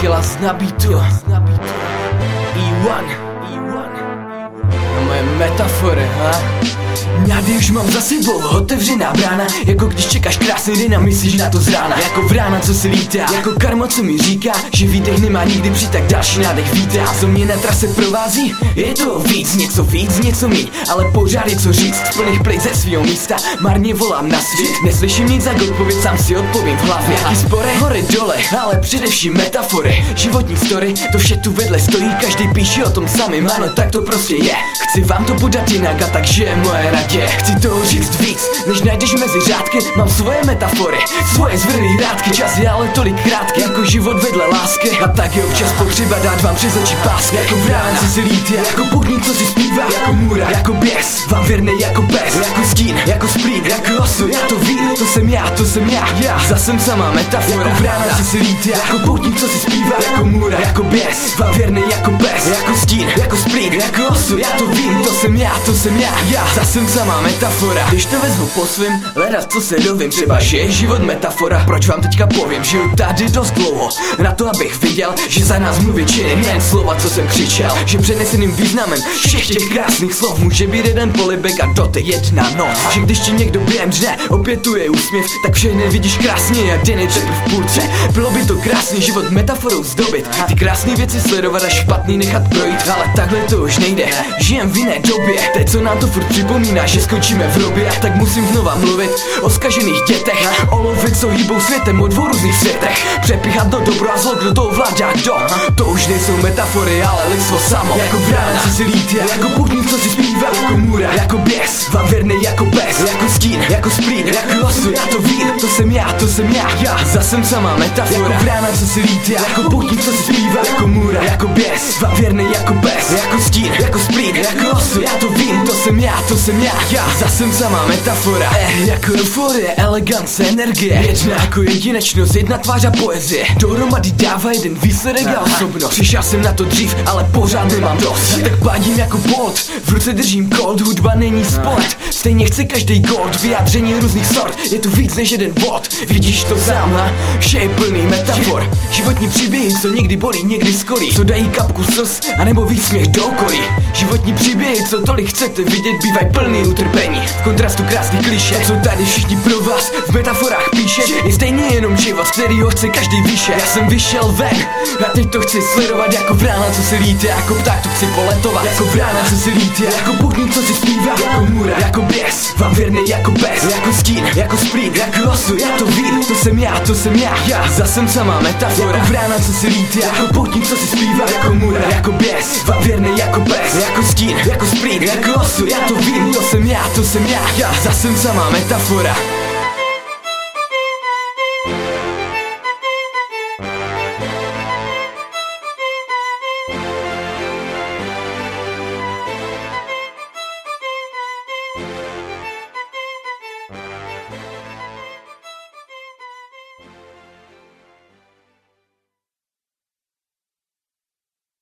Kila z nabitu E1 Moje metafory, ha? Mňady už mám za sebou otevřená brána Jako když čekáš krásný den a myslíš na to z rána. Jako vrána, co se lítá Jako karma, co mi říká Že výdech nemá nikdy při tak další nádech vítá. Co mě na trase provází Je to víc, něco víc, něco míň. Ale pořád je co říct Z plných plej ze svýho místa. Marně volám na svět Neslyším nic za odpověď, sám si odpovím v hlavě. Jaký spory, hore dole, ale především metafory Životní story, to vše tu vedle stojí Každý píše o tom samým, ano tak to prostě je. Chci vám to podat jinak a takže je moje radě. Chci toho říct víc, než najdeš mezi řádky. Mám svoje metafory, svoje zvrlý rádky Čas je ale tolik krátký, jako život vedle lásky. A tak je občas potřeba dát vám přes oči pásky. Jako vrána, co si lítě, jako pukník, co si zpívá. Jako můra, jako běs, vám věrný jako pes. Jako stín, jako splín, jako osud Já to vím, to jsem já, to jsem já, já. Zasem sama metafora, jako vrána, co si lítě Jako pukník, co si zpívá. Jako můra, jako běs, věrný jako pes. Jako stín, jako splín, jako osud Já to vím, to jsem já, to jsem já, já. Zasem sama metafora. Když to vezmu po svým, hledat co se dovím. Třeba, že je život metafora. Proč vám teďka povím, žiju tady dost dlouho? Na to, abych viděl, že za nás mluví činy Nejen slova, co jsem křičel. Že přeneseným významem všech těch krásných slov Může být jeden polibek a to ty jedna noc. Že když ti někdo během dne opětuje úsměv Tak všechny vidíš krásně, jak den je v půlce. Bylo by to krásný život metaforou zdobit Ty krásné věci sledovat a špatný nechat projít. Ale takhle to už nejde, žijem v jiné době. Teď co nám to furt připomíná, že skončíme v robě Tak musím znova mluvit o skažených dětech. O lovit, co hýbou světem, o dvou různých světech. Přepíchat do dobro a zlo, kdo to ovládá, kdo? To už nejsou metafory, ale lidstvo samo. Jako vrána, co si lítě, jako putník, co si zpívá Jako můra, jako běs, vám věrný jako pes. Jako stín, jako splín, jako osud Já to vím, to jsem já, to jsem já, já Zasem sama metafora. Jako vrána, co si lítě, jako putník, co si zpívá. Jako můra, jako běs, vám věrný jako pes Jako stín, jako splín, jako osud Já to vím, to jsem já, to jsem já, já Zasem sama metafora. Eh, jako euforie, elegance, energie. Jedna jako jedinečnost, jedna tvář a poezie. Dohromady dává jeden výsledek a osobnost. Přišel jsem na to dřív, ale pořád nemám dost. Tak pádím jako bolt, v ruce držím cold Hudba není sport, stejně chce každý gold Vyjádření různých sort, je tu víc než jeden bod Vidíš to sám, ha? Vše je plný metafor Životní příběhy, co někdy bolí, někdy skolí. Co dají kapku slz, anebo výsměch do okolí. Životní příběhy, co tolik chcete vidět, bývají plný utrpení. V kontrastu krásný kliše, co tady všichni pro vás v metaforách píše. Je stejně jenom život, z kterýho chce každý vyše Já jsem vyšel ven a teď to chci sledovat jako vrána, co se lítě Jako pták to chci poletovat. Jako vrána, co se lítě Jako putník, co si zpívá. Jako můra, jako běs Vám věrný jako pes. Jako stín, jako splín, jako osud Já to vím, to jsem já, to jsem já. Já zasem sama metafora Jako vrána, co se lítě Jako putník, co si zpívá. Jako můra, jako běs Vám věrný jako pes. Jako stín, jako splín, jako osud Já to vím, to jsem já, to jsem já. Já zasem sama metafora